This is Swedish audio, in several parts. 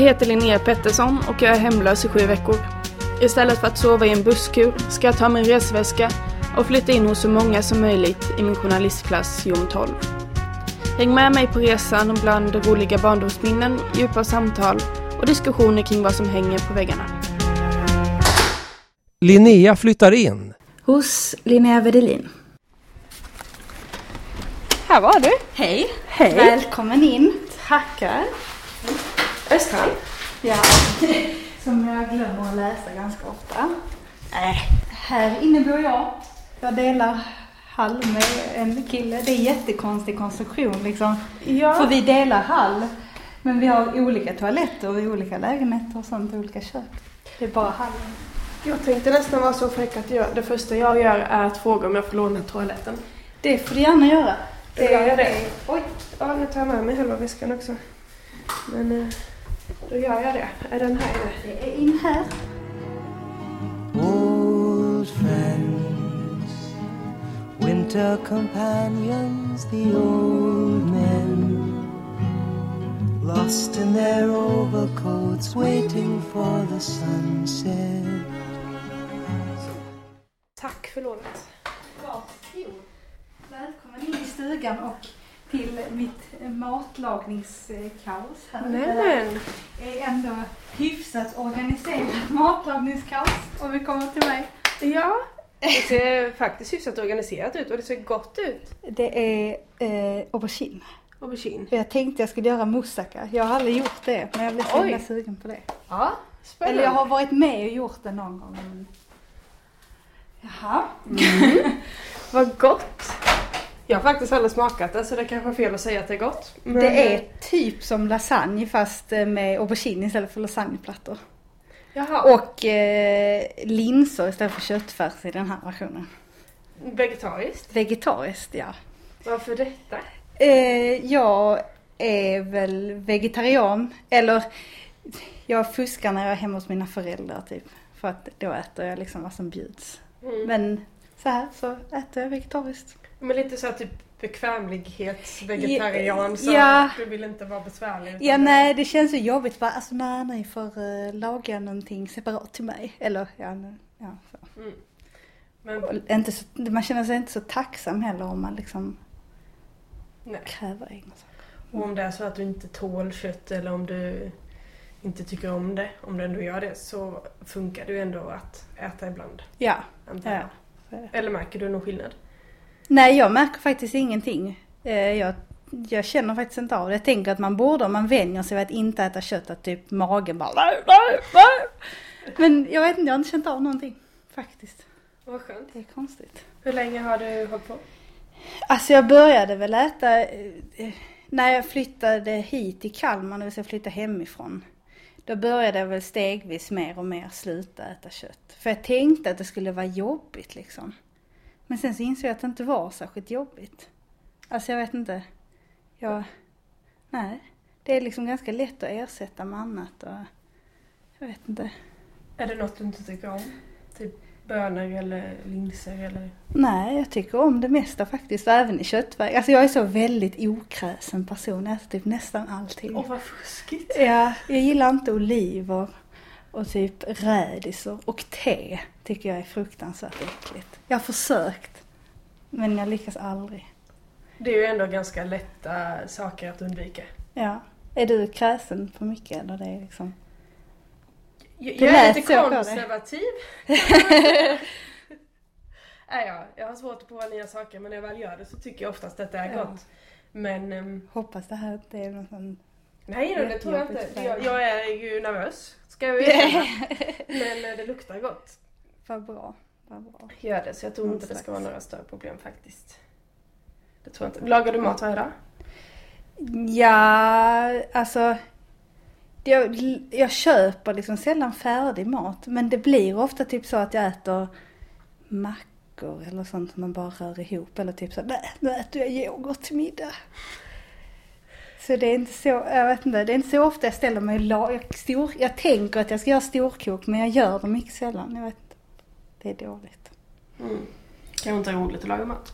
heter Linnea Pettersson och jag är hemlös i sju veckor. Istället för att sova i en busskur ska jag ta min resväska och flytta in hos så många som möjligt i min journalistklass Jom 12. Häng med mig på resan bland roliga barndomsminnen, djupa samtal och diskussioner kring vad som hänger på väggarna. Linnea flyttar in. Hos Linnea Wedelin. Här var du! Hej! Hej! Välkommen in. Tackar! Östrand? Ja, som jag glömmer att läsa ganska ofta. Nej, här inne bor jag. Jag delar hall med en kille. Det är jättekonstig konstruktion liksom. Ja. För vi delar hall. Men vi har olika toaletter i olika lägenheter och sånt, olika kök. Det är bara hallen. Jag tänkte nästan vara så fräck att jag, det första jag gör är att fråga om jag får låna toaletten. Det får du gärna göra. Då gör jag det. Oj, Ja, nu tar jag med mig halva väskan också. Men eh, då gör jag det. Är den här inne? det är in här. Old friends, winter companions, the old men, lost in their overcoats, waiting for the sunset. Tack för lånet. Varsågod. Välkommen in i stugan och till mitt matlagningskaos här. Nämen! Det är ändå hyfsat organiserat matlagningskaos om vi kommer till mig. Ja, det ser faktiskt hyfsat organiserat ut och det ser gott ut. Det är eh, aubergine. Aubergine. Jag tänkte jag skulle göra moussaka. Jag har aldrig gjort det men jag blev så himla sugen på det. Ja, spännande. Eller jag har varit med och gjort det någon gång. Jaha. Vad gott! Jag har faktiskt aldrig smakat det så det kanske är fel att säga att det är gott. Men, Det är typ som lasagne fast eh, med aubergine istället för lasagneplattor. Jaha, Och eh, linser istället för köttfärs i den här versionen. vegetariskt? Vegetariskt, ja. Varför detta? Eh, jag är väl vegetarian. Eller jag fuskar när jag är hemma hos mina föräldrar typ. För att då äter jag liksom vad som bjuds. Mm. Men så här så äter jag vegetariskt. Men lite så här typ bekvämlighetsvegetarian så Ja. du vill inte vara besvärlig. Ja det- nej det känns så jobbigt bara, alltså nej ni får uh, laga någonting separat till mig. Eller ja, nu- ja så. Mm. Men Och inte så, man känner sig inte så tacksam heller om man liksom nej. kräver egna saker. Och om det är så att du inte tål kött eller om du inte tycker om det, om du ändå gör det, så funkar det ju ändå att äta ibland. Ja, Antar ja. Jag. Eller märker du någon skillnad? Nej jag märker faktiskt ingenting. Eh, jag, jag känner faktiskt inte av det. Jag tänker att man borde, om man vänjer sig vid att inte äta kött, att typ magen bara nej, nej, nej. Men jag vet inte, jag har inte känt av någonting. Faktiskt. Vad skönt. Det är konstigt. Hur länge har du hållit på? Alltså jag började väl äta eh, när jag flyttade hit till Kalmar, det vill säga flytta hemifrån. Då började jag väl stegvis mer och mer sluta äta kött. För jag tänkte att det skulle vara jobbigt liksom. Men sen så insåg jag att det inte var särskilt jobbigt. Alltså jag vet inte. Jag, nej. Det är liksom ganska lätt att ersätta med annat och jag vet inte. Är det något du inte tycker om? Bönor eller linser eller? Nej, jag tycker om det mesta faktiskt, och även i köttväg. Alltså jag är så väldigt okräsen person, jag äter typ nästan allting. Åh vad fuskigt! Ja, jag gillar inte oliver och typ rädisor och te tycker jag är fruktansvärt äckligt. Jag har försökt, men jag lyckas aldrig. Det är ju ändå ganska lätta saker att undvika. Ja. Är du kräsen på mycket eller det är liksom? Jag, jag är lite konservativ. Nej, ja, jag har svårt att prova nya saker men när jag väl gör det så tycker jag oftast att det är Ja. gott. Men ehm, Hoppas det här inte är någon sån... nej då, det tror jag inte. Jag, jag är ju nervös, ska jag erkänna. Men eh, det luktar gott. Vad bra, vad bra. Gör det, så jag tror Någon inte det ska slags. vara några större problem faktiskt. Det tror jag inte. Lagar du mat varje dag? Ja, alltså. Jag, jag köper liksom sällan färdig mat. Men det blir ofta typ så att jag äter mackor eller sånt som man bara rör ihop. Eller typ så, nej nu äter jag yoghurt till middag. Så det är inte så, jag vet inte, det är inte så ofta jag ställer mig och jag, stor, jag tänker att jag ska göra storkok men jag gör det mycket sällan. Jag vet inte. Det är dåligt. Mm. Kan inte roligt att laga mat?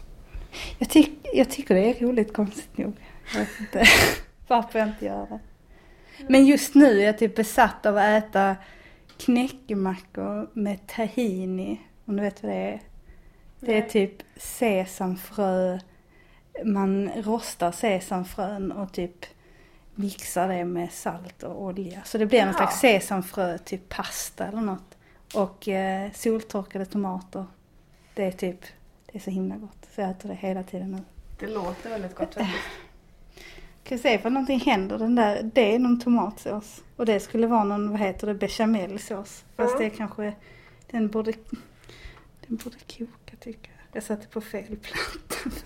Jag, tyck, jag tycker det är roligt konstigt nog. Jag vet inte varför jag inte gör det. Men just nu är jag typ besatt av att äta knäckemackor med tahini. Om du vet vad det är? Det är typ sesamfrö. Man rostar sesamfrön och typ mixar det med salt och olja. Så det blir någon Jaha. slags sesamfrö, typ pasta eller något. Och eh, soltorkade tomater. Det är typ, det är så himla gott. Så jag äter det hela tiden nu. Det låter väldigt gott faktiskt. Ska se ifall någonting händer. Den där, det är någon tomatsås. Och det skulle vara någon, vad heter det, bechamelsås. Fast Mm. det är kanske, den borde, den borde koka tycker jag. Jag satte på fel platta.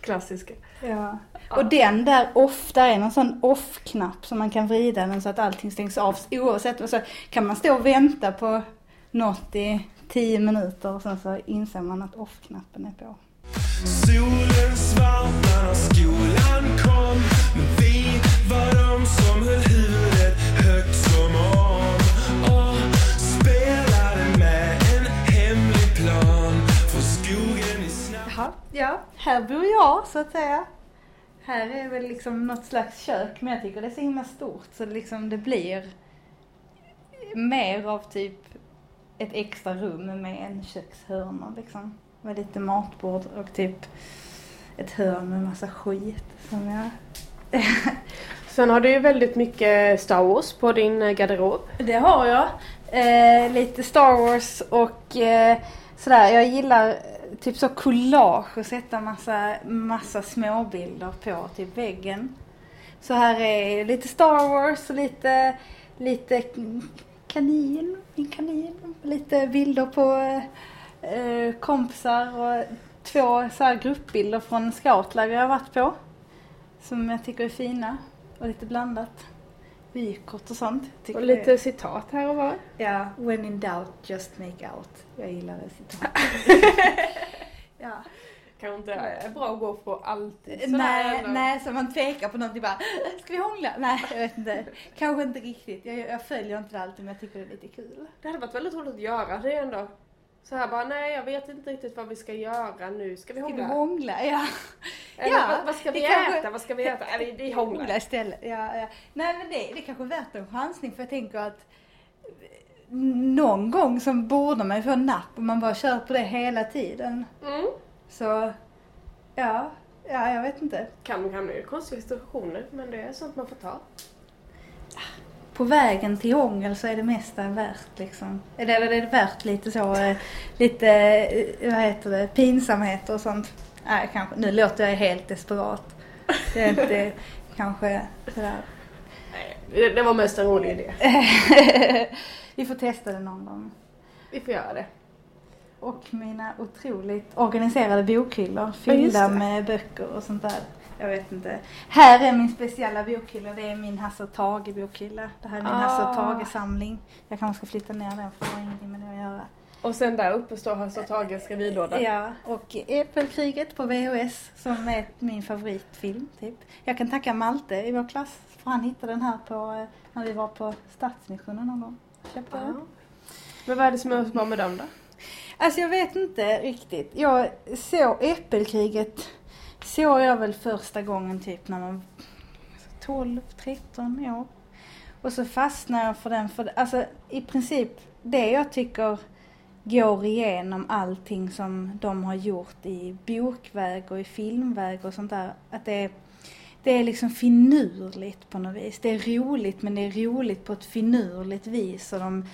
Klassiska. Ja. Och den där off, där är någon sån off-knapp som man kan vrida den så att allting stängs av oavsett. Och så kan man stå och vänta på något i tio minuter och sen så inser man att off-knappen är på ja. Här bor jag så att säga. Här är väl liksom något slags kök men jag tycker det är så himla stort så det liksom det blir mer av typ ett extra rum med en kökshörna liksom. Med lite matbord och typ ett hörn med massa skit som jag... Sen har du ju väldigt mycket Star Wars på din eh, garderob. Det har jag. Eh, lite Star Wars och eh, sådär. Jag gillar eh, typ så collage och sätta massa, massa småbilder på typ väggen. Så här är lite Star Wars och lite, lite kanin, min kanin. Lite bilder på eh, kompisar och två så här gruppbilder från scoutläger jag varit på. Som jag tycker är fina och lite blandat. Vykort och sånt. Tycker Och lite citat här och var. Ja, when in doubt just make out. Jag gillar det citatet. ja. Kanske inte är bra att gå på alltid sådär Nej, nej, så man tvekar på någonting bara, ska vi hångla? Nej, jag vet inte. Kanske inte riktigt. Jag, jag följer inte det alltid men jag tycker det är lite kul. Det hade varit väldigt roligt att göra det ändå. Så här bara, nej jag vet inte riktigt vad vi ska göra nu. Ska vi Ska vi hångla? hångla? Ja. Eller Ja, vad, vad ska vi kanske- äta? Vad ska vi äta? Nej, vi, hånglar. Hångla istället. Ja, ja. Nej men det, det är kanske är värt en chansning för jag tänker att någon gång så borde man ju få napp om man bara kör på det hela tiden. Mm. Så, ja, ja jag vet inte. Kan hamna i konstiga situationer men det är sånt man får ta. På vägen till hångel så är det mesta värt liksom. Eller är det värt lite så, eh, lite, eh, vad heter det, pinsamheter och sånt. Nej, kanske, nu låter jag helt desperat. Det är inte kanske sådär. Nej, det, var mest en rolig idé. Vi får testa det någon gång. Vi får göra det. Och mina otroligt organiserade bokhyllor Ja, fyllda det. med böcker och sånt där. Jag vet inte. Här är min speciella bokhylla. Det är min Hasse och Tage bokhylla. Det här är min Hasse och Ah. Tage samling. Jag kanske ska flytta ner den för det har ingenting med det att göra. Och sen där uppe står Hasse och Tages skrivlåda. Ja, och Äppelkriget på VHS som är min favoritfilm typ. Jag kan tacka Malte i vår klass för han hittade den här på, eh, när vi var på Stadsmissionen någon gång. Köpte den. Men vad är det som är så bra med dem då? Alltså jag vet inte riktigt. Jag såg Äppelkriget såg jag väl första gången typ när man var 12, 13 år. Och så fastnade jag för den för alltså i princip det jag tycker går igenom allting som de har gjort i bokväg och i filmväg och sånt där. Att det är, det är liksom finurligt på något vis. Det är roligt men det är roligt på ett finurligt vis. Och de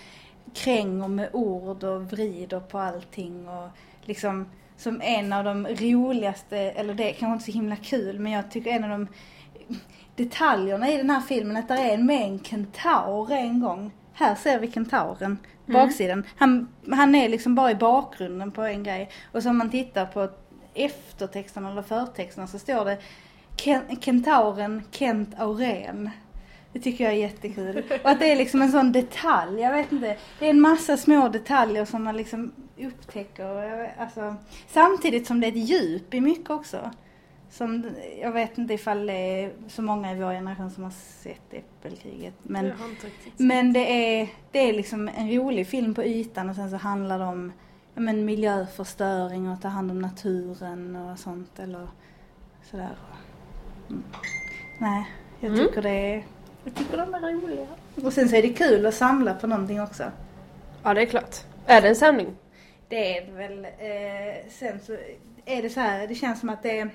kränger med ord och vrider på allting och liksom som en av de roligaste, eller det är kanske inte så himla kul, men jag tycker en av de detaljerna i den här filmen att det är med en kentaur en gång. Här ser vi kentauren, baksidan. Han, han är liksom bara i bakgrunden på en grej. Och så om man tittar på eftertexterna eller förtexterna så står det Ken- Kentauren Kent Aurén. Det tycker jag är jättekul. Och att det är liksom en sån detalj, jag vet inte. Det är en massa små detaljer som man liksom upptäcker. Alltså, samtidigt som det är ett djup i mycket också. Som, jag vet inte ifall det är så många i vår generation som har sett Äppelkriget. Men, riktigt men det är, det är liksom en rolig film på ytan och sen så handlar det om ja, men miljöförstöring och ta hand om naturen och sånt eller sådär. Mm. Nej, Jag Mm. tycker det är, jag tycker de är roliga. Och sen så är det kul att samla på någonting också. Ja, det är klart. Är det en samling? Det är det väl. Eh, sen så är det så här, det känns som att det är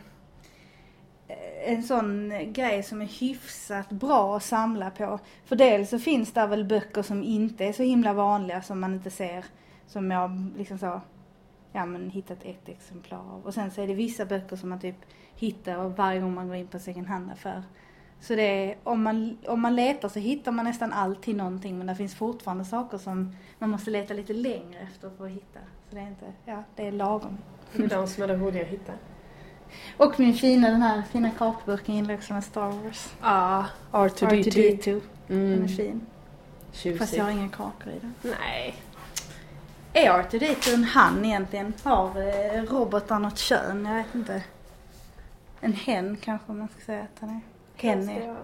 eh, en sån grej som är hyfsat bra att samla på. För dels så finns det väl böcker som inte är så himla vanliga som man inte ser. Som jag liksom så, ja men hittat ett exemplar av. Och sen så är det vissa böcker som man typ hittar varje gång man går in på second hand-affär. Så det är, om man, om man letar så hittar man nästan alltid någonting men det finns fortfarande saker som man måste leta lite längre efter för att hitta. Så det är inte, ja det är lagom. Det är de som är det roliga att hitta. Och min fina, den här fina kakburken gillar jag också med Star Wars. Ja, R2D2. R2D2. Den är Mm, fin. Fast tjusig. jag har inga kakor i den. Nej. Är R2D2 en han egentligen? Har eh, robotar något kön? Jag vet inte. En hen kanske man ska säga att han är. Hen är.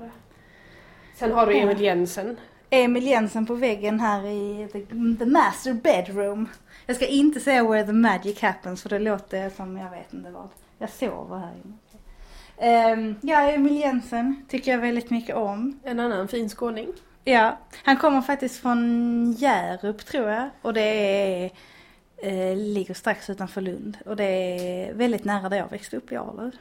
Sen har du Emil Jensen. Emil Jensen på väggen här i the, the master bedroom. Jag ska inte säga where the magic happens för det låter som jag vet inte vad. Jag sover här inne. Ehm, ja, Emil Jensen tycker jag väldigt mycket om. En annan fin skåning. Ja, han kommer faktiskt från Hjärup tror jag. Och det är, eh, ligger strax utanför Lund. Och det är väldigt nära där jag växte upp i Arlöv.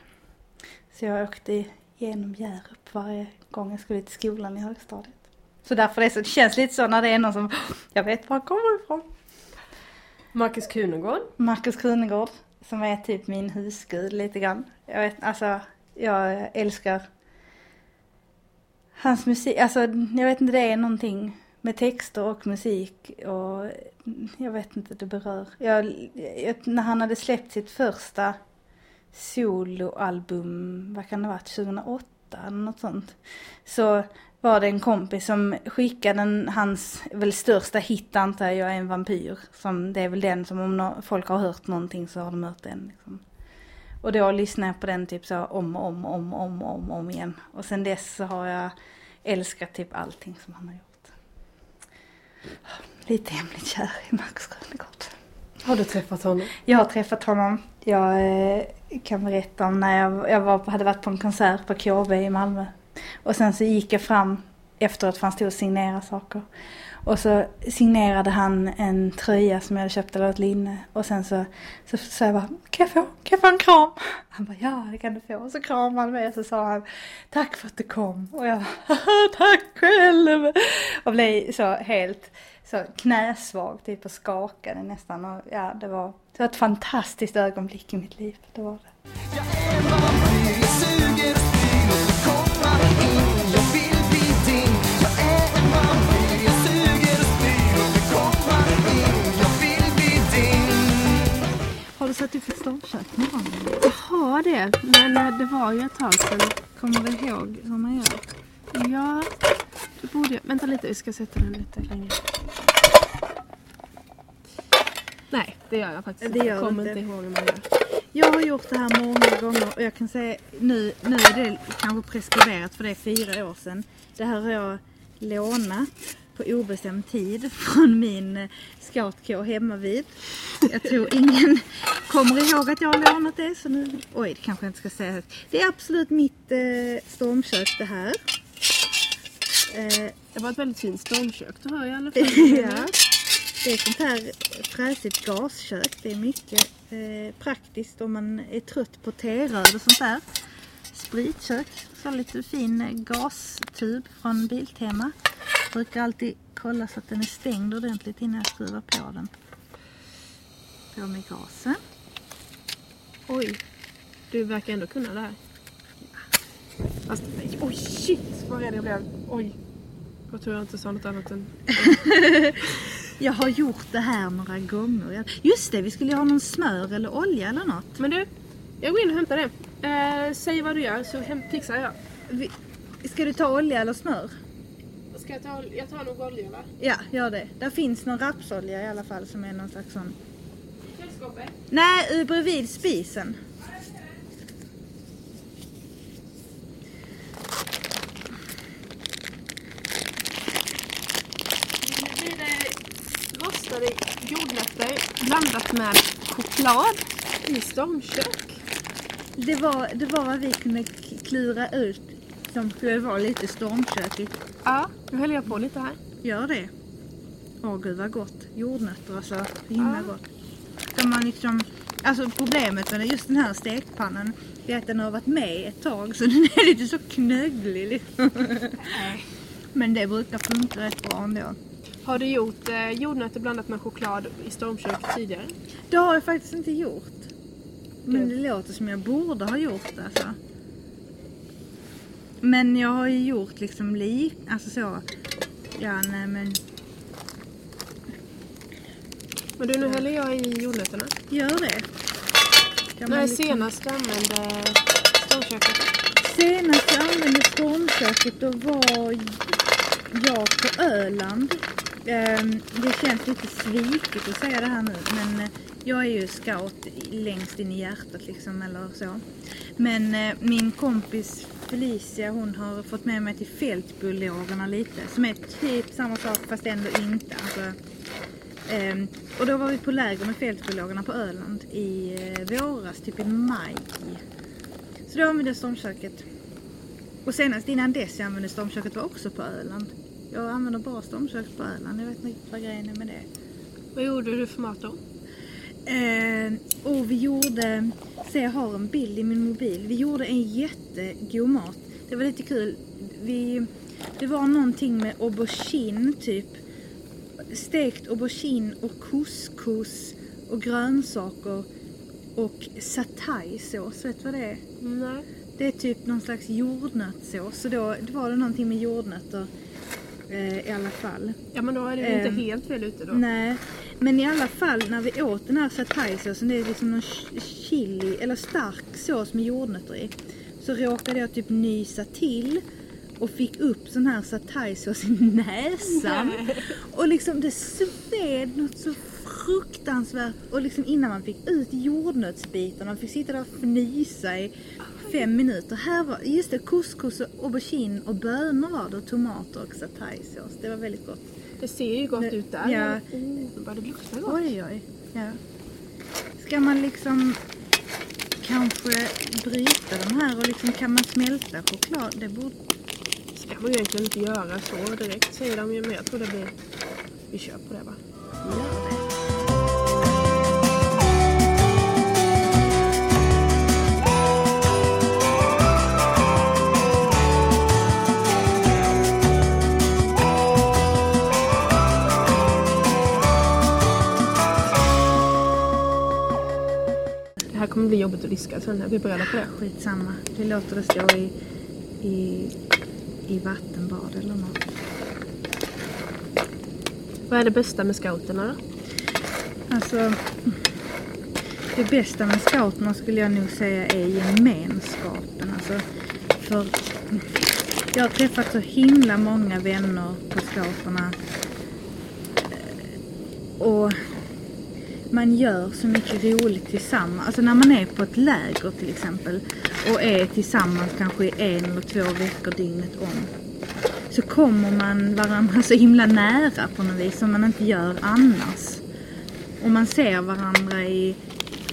Så jag åkte genom Hjärup varje gång jag skulle till skolan i högstadiet. Så därför det, så, det känns lite så när det är någon som, jag vet var han kommer ifrån. Marcus Krunegård. Marcus Krunegård, som är typ min husgud lite grann. Jag vet, alltså, jag älskar hans musik. Alltså, jag vet inte, det är någonting med texter och musik och jag vet inte, det berör. Jag, jag, när han hade släppt sitt första soloalbum, vad kan det ha varit, 2008 eller något sånt. Så var det en kompis som skickade en, hans väl största hit antar jag, är en vampyr. Som, det är väl den som om no, folk har hört någonting så har de hört den. Liksom. Och då lyssnade jag på den typ så om och om, om, om, om, om igen. Och sen dess så har jag älskat typ allting som han har gjort. Lite hemligt kär i Max Krönegård. Har du träffat honom? Jag har träffat honom. Jag eh, kan berätta om när jag, jag var, hade varit på en konsert på KB i Malmö. Och sen så gick jag fram efteråt för han stod och signerade saker. Och så signerade han en tröja som jag hade köpt eller ett linne. Och sen så så sa jag bara, kan jag få, kan jag få en kram? Han bara, ja det kan du få. Och så kramade han mig och så sa han, tack för att du kom. Och jag bara, tack själv. Och blev så helt så knäsvag typ och skakade nästan. Och ja, det var, det var ett fantastiskt ögonblick i mitt liv. Det var det. Har du satt upp ett stormkök morgonen? Jag har det, men eh, det var ju ett tag sedan. Kommer du ihåg hur man gör? Ja, det borde jag. Vänta lite, vi ska sätta den lite längre. Nej, det gör jag faktiskt Det gör Jag kommer inte. inte ihåg hur man gör. Jag har gjort det här många gånger och jag kan säga nu, nu är det kanske preskriberat för det är fyra år sedan. Det här har jag lånat på obestämd tid från min scoutkår hemma vid. Jag tror ingen kommer ihåg att jag har lånat det så nu, oj det kanske jag inte ska säga. Det är absolut mitt eh, stormkök det här. Eh, Det var ett väldigt fint stormkök du har i alla fall. ja. Det är ett sånt här fräsigt gaskök. Det är mycket eh, praktiskt om man är trött på teröd och sånt där. Spritkök. Så lite fin gastub från Biltema. Brukar alltid kolla så att den är stängd ordentligt innan jag skruvar på den. På med gasen. Oj, du verkar ändå kunna det här. Fast, oj shit vad rädd jag blev. Oj. Jag tror jag inte sa något annat än... Jag har gjort det här några gånger. Just det, vi skulle ju ha någon smör eller olja eller något. Men du, jag går in och hämtar det. Eh, säg vad du gör så hem, fixar jag. Vi, ska du ta olja eller smör? Ska jag ta, jag tar nog olja va? Ja, gör det. Där finns någon rapsolja i alla fall som är någon slags sån... Kylskåpet. Nej, bredvid spisen. Nu blir det rostade jordnötter blandat med choklad i stormkök. Det var, det var vad vi kunde klura ut liksom skulle vara lite stormkökigt. Ja, nu häller jag på lite här. Gör det. Åh gud vad gott. Jordnötter alltså. Så himla Ja. gott. Ska man liksom, alltså problemet med just den här stekpannan är att den har varit med ett tag så den är lite så knögglig liksom. Men det brukar funka rätt bra ändå. Har du gjort eh, jordnötter blandat med choklad i stormköket tidigare? Det har jag faktiskt inte gjort. Men det låter som jag borde ha gjort det alltså. Men jag har ju gjort liksom lik, alltså så. Ja nej men Men du, nu häller jag i jordnötterna. gör det. Kan man När liksom- senast du använde stormköket? Senast jag använde stormköket då var jag på Öland. Ehm, det känns lite svikigt att säga det här nu men eh, jag är ju scout längst in i hjärtat liksom eller så. Men eh, min kompis Felicia hon har fått med mig till fältbiologerna lite som är typ samma sak fast ändå inte. Alltså, ehm, och då var vi på läger med fältbiologerna på Öland i eh, våras, typ i maj. Så då använde jag stormköket. Och senast innan dess jag använde stormköket var också på Öland. Jag använder bara stormköket på Öland. Jag vet inte riktigt vad grejen är med det. Vad gjorde du för mat då? Eh, och vi gjorde, se jag har en bild i min mobil. Vi gjorde en jättegod mat. Det var lite kul. Vi, det var någonting med aubergine typ. Stekt aubergine och couscous och grönsaker och sataysås. Vet du vad det är? Nej. Det är typ någon slags jordnötssås. Så då, då var det någonting med jordnötter eh, i alla fall. Ja men då är du inte Ehm, helt fel ute då. Nej, men i alla fall när vi åt den här sataysåsen, det är liksom någon ch- chili eller stark sås med jordnötter i. Så råkade jag typ nysa till och fick upp sån här sataysås i näsan. Och liksom det sved något så fruktansvärt. Och liksom innan man fick ut jordnötsbitarna, man fick sitta där och fnysa i fem minuter. Här var, just det, couscous och aubergine och bönor var det och tomater och sataysås. Det var väldigt gott. Det ser ju gott Det- ut där. ja. Nu börjar det lukta gott. Oj, oj. Ja. Ska man liksom kanske bryta de här och liksom kan man smälta choklad? Det borde... ska man ju egentligen inte göra så direkt säger de ju. Men jag tror det blir... Vi kör på det va? Gör kommer bli jobbigt att diska sen. Är vi beredda på det? Skitsamma. Vi låter det stå i, i, i vattenbad eller något. Vad är det bästa med scouterna då? Alltså, det bästa med scouterna skulle jag nog säga är gemenskapen. Alltså, för jag har träffat så himla många vänner på scouterna. Och man gör så mycket roligt tillsammans. Alltså när man är på ett läger till exempel och är tillsammans kanske en eller två veckor dygnet om. Så kommer man varandra så himla nära på något vis som man inte gör annars. Och man ser varandra i,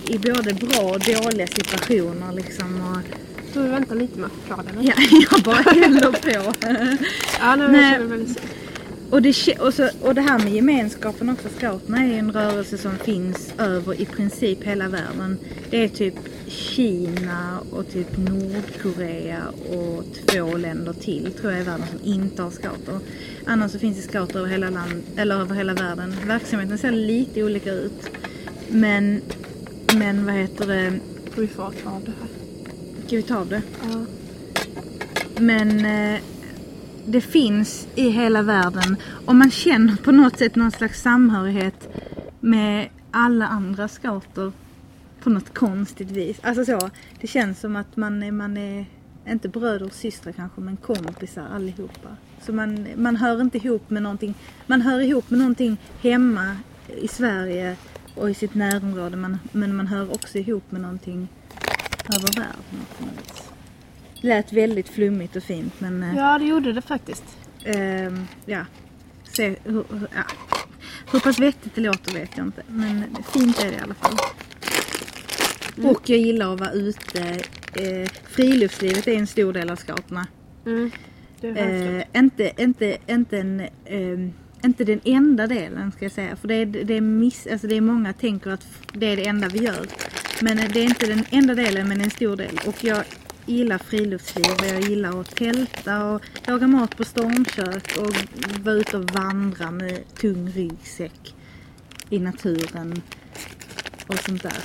i både bra och dåliga situationer liksom. Och, Så vi väntar lite med att förklara det. ja, jag bara häller på. Ja, nej, Nej. jag känner väl så. Och det, och, så, och det här med gemenskapen också. Scouterna är en rörelse som finns över i princip hela världen. Det är typ Kina och typ Nordkorea och två länder till tror jag i världen som inte har scouter. Annars så finns det scouter över hela, land, eller över hela världen. Verksamheten ser lite olika ut. Men, men vad heter det? Får vi få ta av det här? Ska vi ta av det? Ja. Men eh, det finns i hela världen och man känner på något sätt någon slags samhörighet med alla andra scouter på något konstigt vis. Alltså så, det känns som att man är, man är inte bröder och systrar kanske, men kompisar allihopa. Så man, man hör inte ihop med någonting, man hör ihop med någonting hemma i Sverige och i sitt närområde, man, men man hör också ihop med någonting över världen på något vis. Lät väldigt flummigt och fint men eh, ja, det gjorde det faktiskt. ehm, ja. Se, hur, ja. hur pass vettigt det låter vet jag inte men fint är det i alla fall. Och jag gillar att vara ute. Eh, friluftslivet är en stor del av scouterna. Mm. Eh, inte, inte, inte, en, eh, inte den enda delen ska jag säga. För det är, det, är miss, alltså det är många tänker att det är det enda vi gör. Men det är inte den enda delen men en stor del. Och jag gillar friluftsliv och jag gillar att tälta och laga mat på stormkök och vara ute och vandra med tung ryggsäck i naturen och sånt där.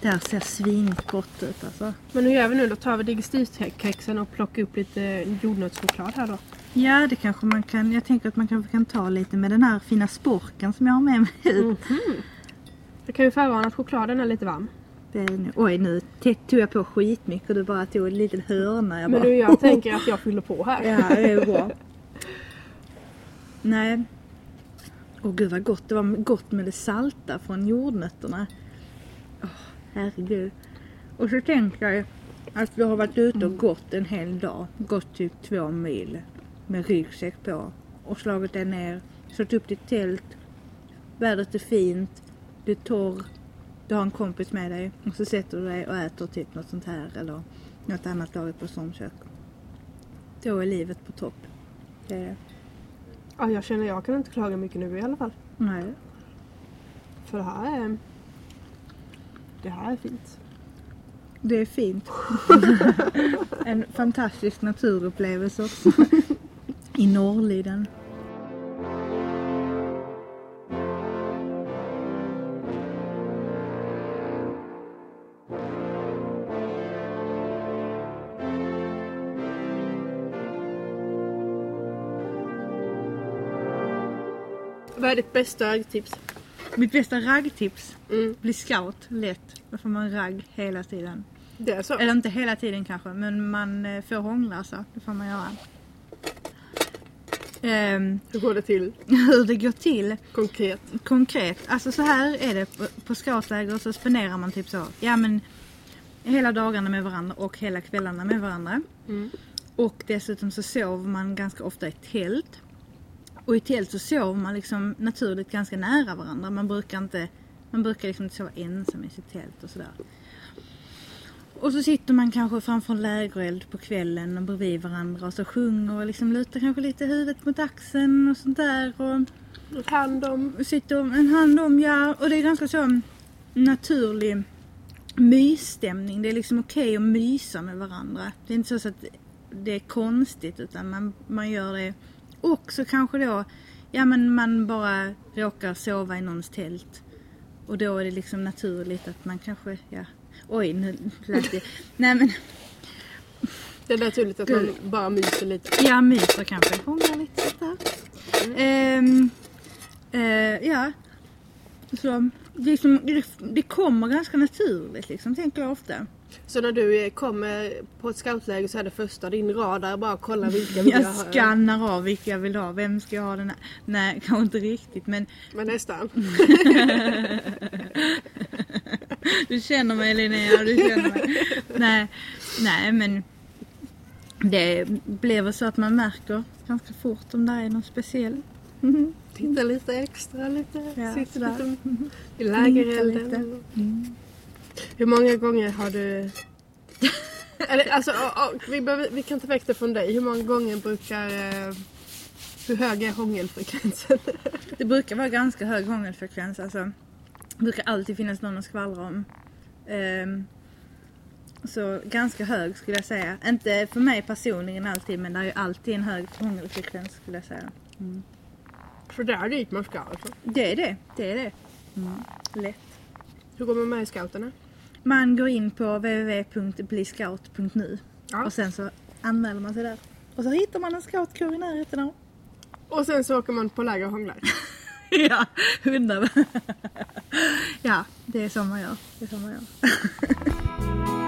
Det här ser svingott ut alltså. Men hur gör vi nu? Då tar vi digestivkexen och plockar upp lite jordnötschoklad här då. Ja, det kanske man kan. Jag tänker att man kanske kan ta lite med den här fina sporken som jag har med mig hit. Jag kan ju förvarna att chokladen är lite varm. Det är nu, oj, nu tog jag på skitmycket och du bara tog en liten hörna. Jag Men bara, du, jag tänker att jag fyller på här. Ja, det är bra. Nej. Åh gud vad gott. Det var gott med det salta från jordnötterna. Åh, herregud. Och så tänker jag att vi har varit ute och gått en hel dag. Gått typ två mil med ryggsäck på. Och slagit dig ner. Satt upp ditt tält. Vädret är fint. Du är torr. Du har en kompis med dig. Och så sätter du dig och äter typ något sånt här. Eller något annat laget på stormkök. Då är livet på topp. Det är det. Ja, jag känner jag kan inte klaga mycket nu i alla fall. Nej. För det här är... Det här är fint. Det är fint. en fantastisk naturupplevelse också. I Norrliden. Är ditt bästa raggtips? Mitt bästa raggtips. Mm. Bli scout lätt. Då får man ragg hela tiden. Det är så? Eller inte hela tiden kanske, men man eh, får hångla så. Det får man göra. Ehm, Hur går det till hur det går till konkret? konkret. Alltså så här är det på, på scoutläger så spenderar man typ så. Ja men hela dagarna med varandra och hela kvällarna med varandra. Mm. Och dessutom så sover man ganska ofta i tält. Och i tält så sover man liksom naturligt ganska nära varandra. Man brukar inte, man brukar liksom inte sova ensam i sitt tält och sådär. Och så sitter man kanske framför en lägereld på kvällen och bredvid varandra och så sjunger och liksom lutar kanske lite huvudet mot axeln och sånt där. Och Ett hand om... och sitter en hand om, ja. Och det är ganska så naturlig mysstämning. Det är liksom okej att mysa med varandra. Det är inte så att det är konstigt utan man, man gör det. Och så kanske då, ja men man bara råkar sova i någons tält. Och då är det liksom naturligt att man kanske, ja. Oj, nu lät det. Nej men, Det är naturligt att man bara myser lite. ja myser kanske. Hånglar lite sånt där. Ehm, eh, ja. Så det, är som, det, det kommer ganska naturligt liksom, tänker jag ofta. Så när du eh, kommer på ett scoutläger så är det första din radar bara kolla vilka vill jag Jag ha. skannar av vilka jag vill ha. Vem ska jag ha den här? Nej, kanske inte riktigt men Men nästan. du känner mig Linnea, du känner mig. nej, nej men det blir väl så att man märker ganska fort om det är någon speciell. Titta lite extra lite. Ja, sådär. lite i lägerelden. Mm. Hur många gånger har du... Eller, alltså, ja, ja, vi, behöver, vi kan ta väck det från dig. Hur många gånger brukar... eh, Hur hög är hångelfrekvensen? Det brukar vara ganska hög hångelfrekvens. Alltså, det brukar alltid finnas någon att skvallra om. Ehm, så ganska hög skulle jag säga. Inte för mig personligen alltid men det är ju alltid en hög hångelfrekvens skulle jag säga. För det är dit man ska alltså. Det är det. Det är det. Lätt. Hur går man med i scouterna? Man går in på www.bliscout.nu Ja. och sen så anmäler man sig där. Och så hittar man en scoutkår i närheten av. Och sen så åker man på läger och hånglar. Ja, hundar. ja, det är så man gör. Det är så man gör.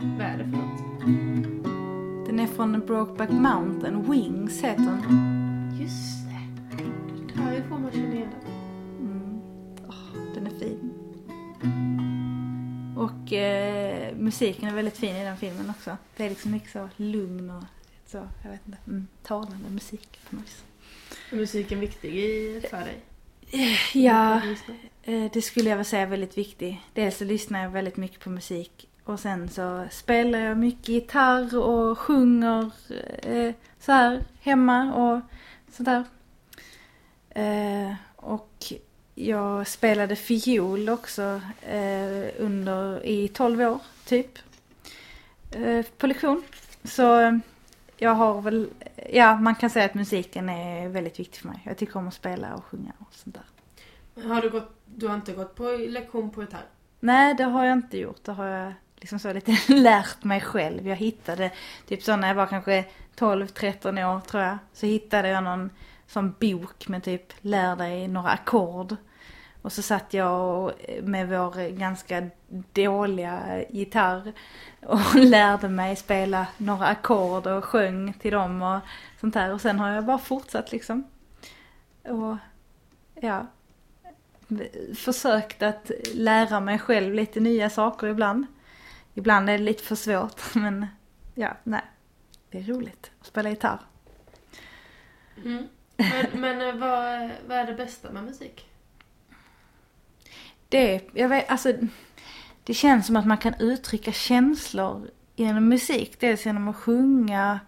Vad är det för något? Den är från Brokeback Mountain. Wings heter den. Just det. Där får man känna igen det. Åh, den är fin. Och eh, musiken är väldigt fin i den filmen också. Det är liksom mycket så lugn och så, jag vet inte, mm, talande musik på något vis. Är musiken viktig i, för dig? Ja, eh, det skulle jag väl säga är väldigt viktigt. Dels så lyssnar jag väldigt mycket på musik och sen så spelar jag mycket gitarr och sjunger eh, så här hemma och sådär. Eh, och jag spelade fiol också eh, under i 12 år typ. Eh, på lektion. Så jag har väl, ja man kan säga att musiken är väldigt viktig för mig. Jag tycker om att spela och sjunga och sånt där. Har du gått, du har inte gått på lektion på gitarr? Nej, det har jag inte gjort. Det har jag liksom så lite lärt mig själv. Jag hittade, typ så när jag var kanske 12-13 år tror jag, så hittade jag någon sån bok med typ lär dig några ackord. Och så satt jag med vår ganska dåliga gitarr och lärde mig spela några ackord och sjöng till dem och sånt där. Och sen har jag bara fortsatt liksom. Och ja, försökt att lära mig själv lite nya saker ibland. Ibland är det lite för svårt men ja, nej. Det är roligt att spela gitarr. Mm. Men, men eh, vad, vad är det bästa med musik? Det, jag vet, alltså, det känns som att man kan uttrycka känslor genom musik. Dels genom att sjunga,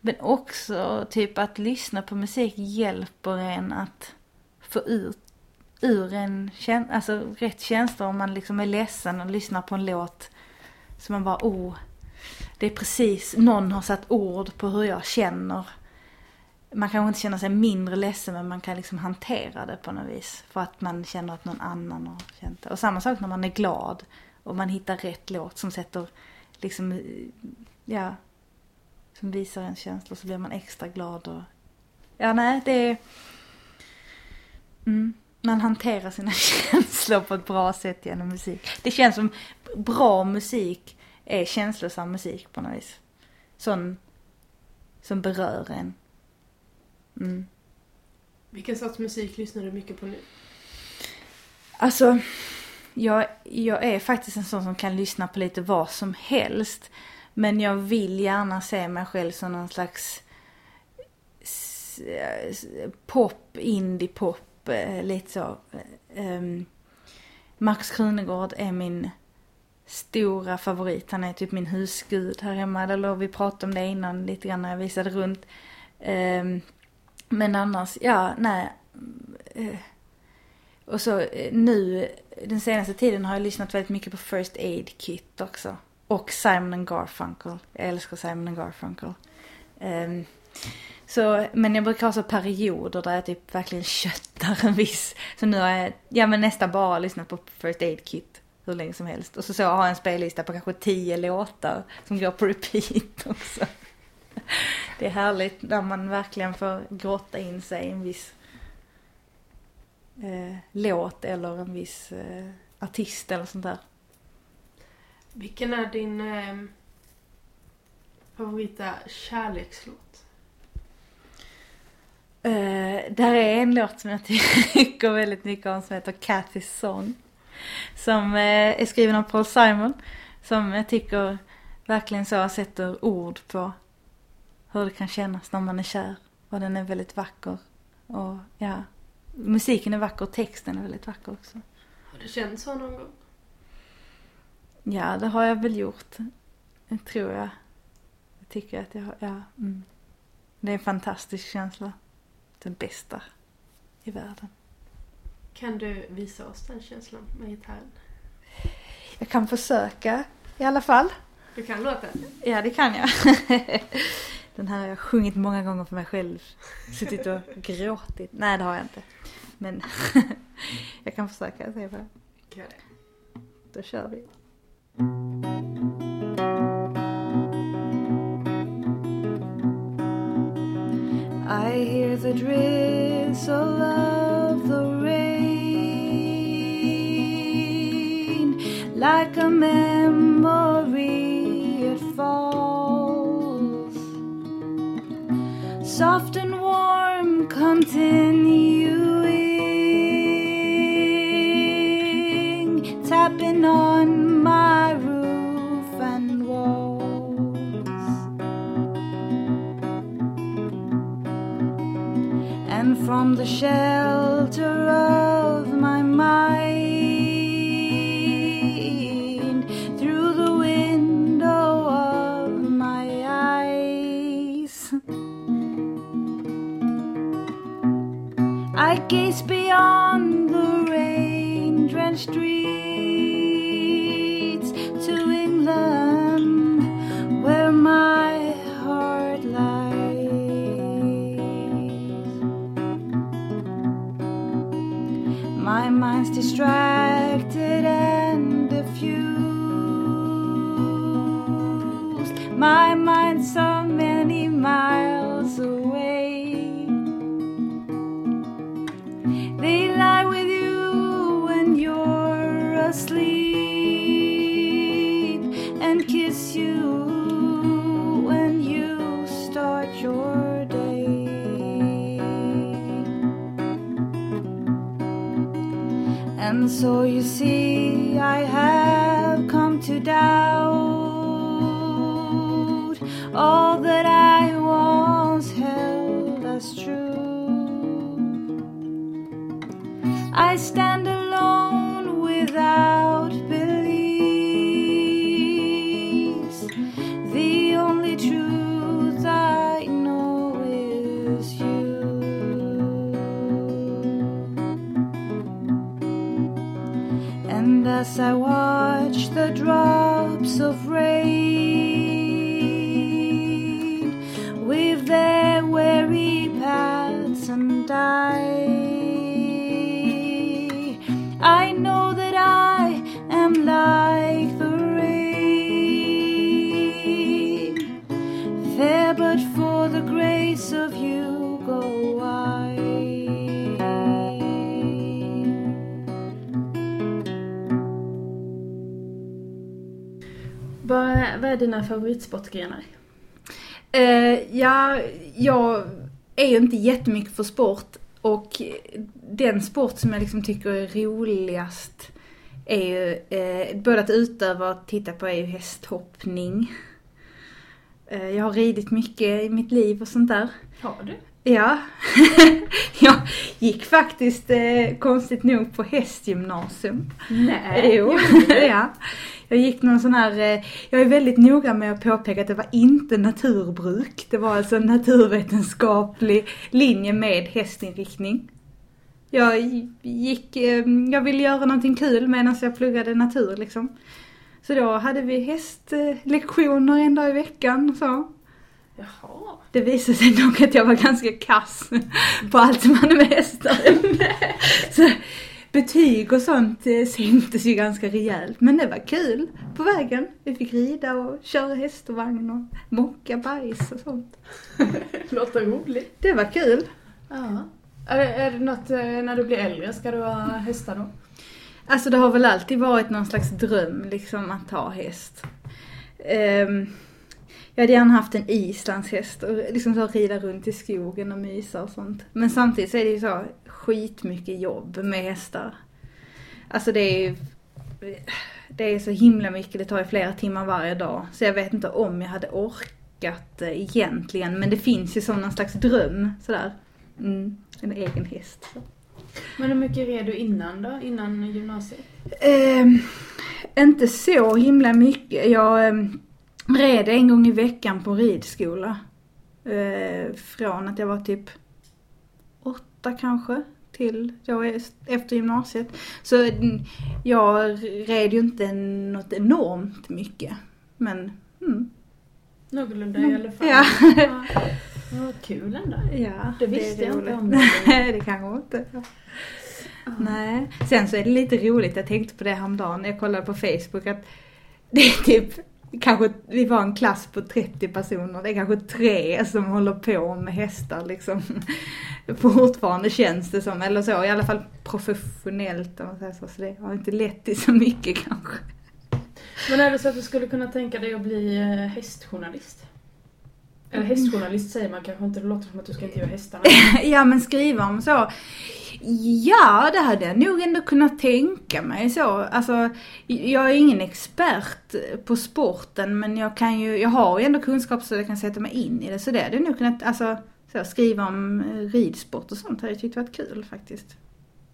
men också typ att lyssna på musik hjälper en att få ut ur en känsla, alltså rätt känslor om man liksom är ledsen och lyssnar på en låt. Så man bara, oh, det är precis, någon har satt ord på hur jag känner. Man kanske inte känner sig mindre ledsen men man kan liksom hantera det på något vis. För att man känner att någon annan har känt det. Och samma sak när man är glad och man hittar rätt låt som sätter liksom, ja, som visar en känsla så blir man extra glad och, ja nej det är, mm, man hanterar sina känslor på ett bra sätt genom musik. Det känns som bra musik är känslosam musik på något vis. Sån som berör en. Mm. Vilken sorts musik lyssnar du mycket på nu? Alltså, jag, jag är faktiskt en sån som kan lyssna på lite vad som helst. Men jag vill gärna se mig själv som någon slags pop, indie-pop, eh, lite så. Um, Max Krunegård är min stora favorit. Han är typ min husgud här hemma. Eller vi pratade om det innan lite grann när jag visade runt. Ehm, men annars, ja, nej. Eh, och så eh, nu, den senaste tiden har jag lyssnat väldigt mycket på First Aid Kit också. Och Simon Garfunkel. Jag älskar Simon and Garfunkel. Ehm, så, men jag brukar ha så perioder där jag typ verkligen köttar en viss. Så nu har jag, ja men nästan bara lyssnat på First Aid Kit hur länge som helst. Och så, så har jag en spellista på kanske tio låtar som går på repeat också. Det är härligt när man verkligen får grotta in sig i en viss eh, låt eller en viss eh, artist eller sånt där. Vilken är din eh, favorita kärlekslåt? Eh, där är en låt som jag tycker väldigt mycket om som heter Cathy's Song. Som eh, är skriven av Paul Simon. Som jag tycker verkligen så sätter ord på hur det kan kännas när man är kär. Och den är väldigt vacker. Och ja, musiken är vacker och texten är väldigt vacker också. Har du känt så någon gång? Ja, det har jag väl gjort. Det tror jag. Jag tycker att jag har, ja. Mm. Det är en fantastisk känsla. Den bästa i världen. Kan du visa oss den känslan med gitarren? Jag kan försöka i alla fall. Du kan låten? Ja, det kan jag. Den här har jag sjungit många gånger för mig själv. Suttit och gråtit. Nej, det har jag inte. Men jag kan försöka. Gör det. Då kör vi. Hear the drizzle of the rain. Like a memory it falls. Soft and warm continuing the shelter of my mind through the window of my eyes. I gaze beyond the rain drenched streets so you see, I dina favoritsportgrenar? Eh, ja, jag är ju inte jättemycket för sport och den sport som jag liksom tycker är roligast är ju eh, både att utöva och titta på är ju hästhoppning. Eh, jag har ridit mycket i mitt liv och sånt där. Har du? Ja, jag gick faktiskt eh, konstigt nog på hästgymnasium. Nej. Jo, ja. Jag gick någon sån här, eh, jag är väldigt noga med att påpeka att det var inte naturbruk. Det var alltså en naturvetenskaplig linje med hästinriktning. Jag gick, eh, jag ville göra någonting kul medan jag pluggade natur liksom. Så då hade vi hästlektioner en dag i veckan och så. Jaha. Det visade sig nog att jag var ganska kass på allt som hade med hästar Så betyg och sånt eh, sänktes ju ganska rejält. Men det var kul på vägen. Vi fick rida och köra häst och vagn och mocka bajs och sånt. Låter roligt. Det var kul. Ja. Är är det något, eh, när du blir äldre, ska du ha hästar då? Alltså det har väl alltid varit någon slags dröm liksom att ha häst. Ehm, jag hade gärna haft en islandshäst och liksom så rida runt i skogen och mysa och sånt. Men samtidigt så är det ju så skitmycket jobb med hästar. Alltså det är ju, det är så himla mycket, det tar ju flera timmar varje dag. Så jag vet inte om jag hade orkat egentligen. Men det finns ju som någon slags dröm sådär. Mm, en egen häst. Så. Men hur mycket red du innan då? Innan gymnasiet? Ehm, inte så himla mycket. Jag ehm, red en gång i veckan på ridskola. Eh, från att jag var typ åtta kanske till då är- efter gymnasiet. Så mm, jag red ju inte något enormt mycket. Men mm, Någorlunda i alla fall. Ja. ja. Vad kul ändå. ja, Det visste är jag inte om. Nej, det kanske inte. Nej. Sen så är det lite roligt, jag tänkte på det häromdagen när jag kollade på Facebook att det är typ Kanske, vi var en klass på 30 personer, det är kanske tre som håller på med hästar liksom. Fortfarande känns det som, eller så, i alla fall professionellt om man säger så. Så det har inte lett till så mycket kanske. Men är det så att du skulle kunna tänka dig att bli eh, hästjournalist? Eller hästjournalist säger man kanske inte, det låter som att du ska intervjua hästarna. Ja men skriva om så. Ja, det hade jag nog ändå kunnat tänka mig så. Alltså, jag är ingen expert på sporten men jag kan ju, jag har ju ändå kunskap så jag kan sätta mig in i det. Så det hade jag nog kunnat, alltså så, skriva om eh, ridsport och sånt hade jag tyckt varit kul faktiskt.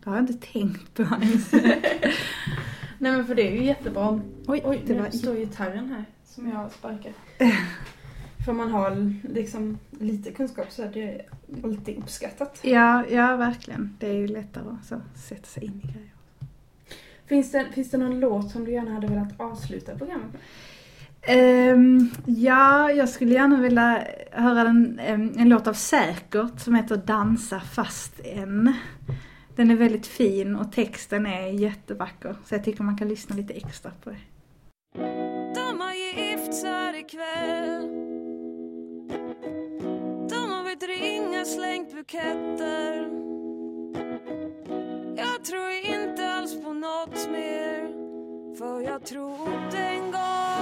Det har jag inte tänkt på ens. Nej men för det är ju jättebra. Oj, Oj, det nu var... står gitarren här som jag sparkar. För om man har liksom lite kunskap så är det alltid uppskattat. Ja, ja verkligen. Det är ju lättare att så, sätta sig in i grejer. Finns det, finns det någon låt som du gärna hade velat avsluta programmet med? Ehm, ja, jag skulle gärna vilja höra en, em, en låt av Säkert som heter Dansa fast än. Den är väldigt fin och texten är jättevacker. Så jag tycker man kan lyssna lite extra på det. De har gift sig ikväll slängt buketter. Jag tror inte alls på något mer För jag trodde en gång